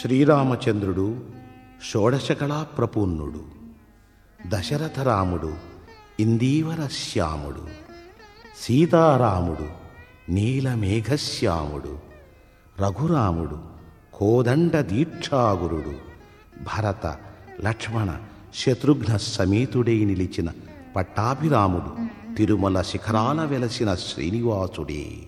శ్రీరామచంద్రుడు షోడశకళా ప్రపూర్ణుడు దశరథరాముడు ఇందీవర శ్యాముడు సీతారాముడు నీలమేఘశ్యాముడు రఘురాముడు కోదండ దీక్షాగురుడు భరత లక్ష్మణ శత్రుఘ్న సమేతుడై నిలిచిన పట్టాభిరాముడు తిరుమల శిఖరాల వెలసిన శ్రీనివాసుడే.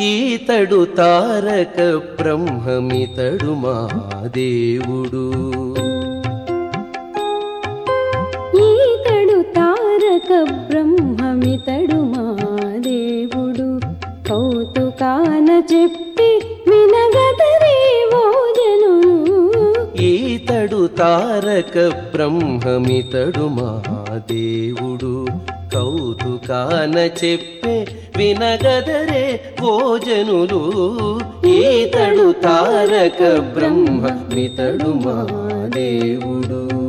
ఈతడు తారక బ్రహ్మమితడు మా దేవుడు. ఈతడు తారక బ్రహ్మమితడు మా దేవుడు. కౌతుకాన చెప్పి వినగదరే ఓజను ఈతడు తారక బ్రహ్మమితడు మా దేవుడు. కౌతుకాన చెప్పే వినగదరే భోజనులు ఈతడు తారక బ్రహ్మమితడు మా దేవుడు.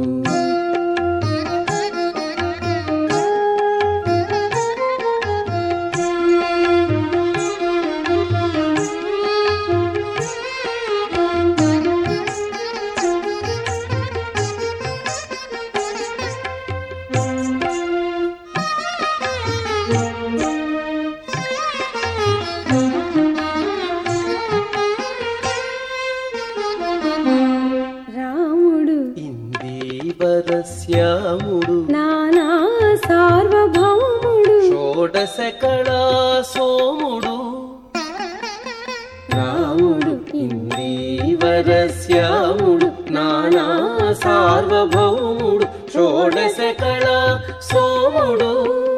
శ్యాముడు నానా సార్వభౌముడు. షోడశ కళా సోముడు రాముడు. ఇందీవర శ్యాముడు నానా సార్వభౌముడు. షోడశ కళా సోముడు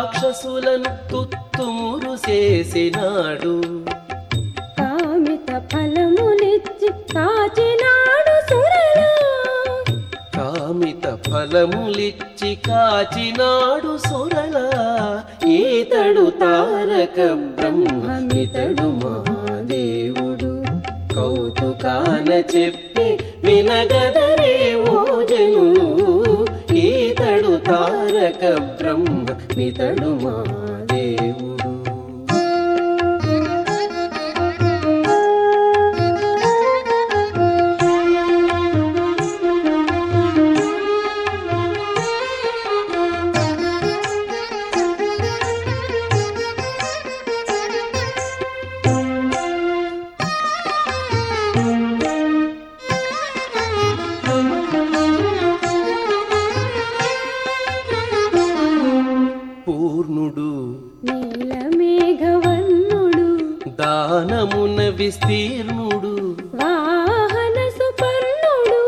రాక్షసులను తుత్తుమురు చేసినాడు. కామిత ఫలములిచ్చి కాచినాడు సురలా. కామిత ఫలములిచ్చి కాచినాడు సురల. ఈతడు తారక బ్రహ్మమితడు మహాదేవుడు. కౌతుకాన చెప్పి వినగదరే ఓజనులు ఈతడు తారక బ్రహ్మమితడు మహాదేవుడు పూర్ణుడు నీలమేఘవర్ణుడు దానమున విస్తీర్ణుడు. వాహన సుపర్ణుడు.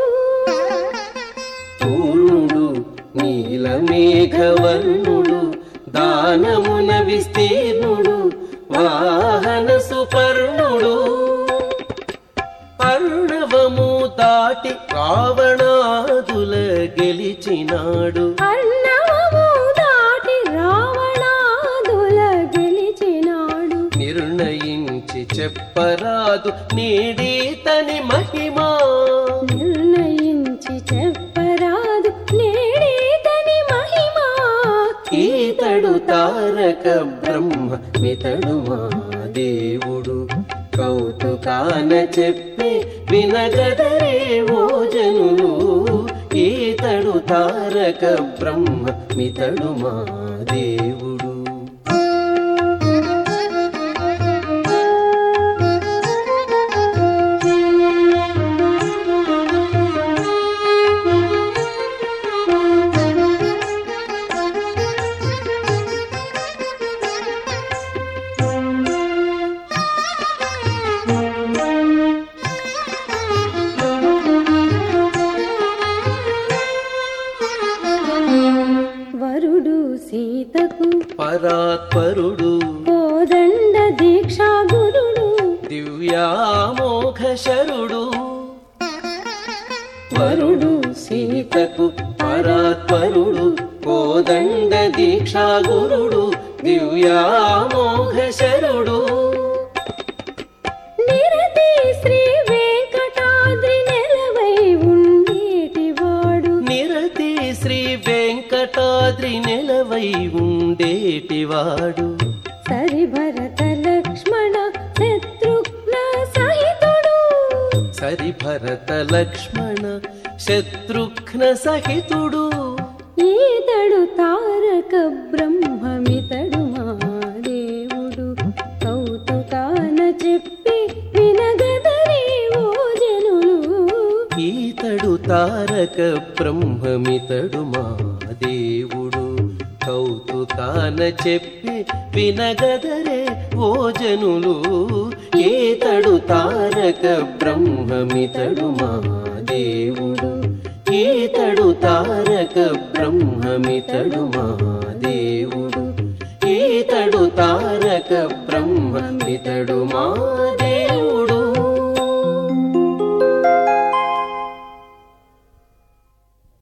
పూర్ణుడు నీలమేఘవర్ణుడు దానమున విస్తీర్ణుడు. వాహన సుపర్ణుడు. అర్ణవము దాటి రావణాదుల గెలిచినాడు. అన్నవము నిర్ణయించి చెప్పరాదు నీడీతని మహిమా. నిర్ణయించి చెప్పరాదు నేడే తని మహిమా. ఈతడు తారక బ్రహ్మ మితడు మా దేవుడు. కౌతుకాన చెప్పి వినగదరే ఓజనులు ఈతడు తారక బ్రహ్మ మితడు మా దేవుడు. పరాత్పరుడు కోదండ దీక్షా గురుడు దివ్యామో దివ్యామోఘ శరుడు వరుడు సీతకు పరాత్పరుడు. కోదండ దీక్షా గురుడు శ్రీ వెంకటాద్రి నెలవై ఉండేటివాడు. సరి భరత లక్ష్మణ శత్రుఘ్న సహితుడు. సరి భరత లక్ష్మణ శత్రుఘ్న సహితుడు. ఈతడు తారక బ్రహ్మమితడు మా దేవుడు. కౌతుకాన చెప్పి వినగదరే కారక తారక బ్రహ్మమితడు మా దేవుడు. కౌతుకాన చెప్పి వినగదరే ఓ జనులు. తారక బ్రహ్మమితడు మా దేవుడు. ఈతడు తారక బ్రహ్మమితడు మా దేవుడు. ఈతడు తారక బ్రహ్మమితడు మా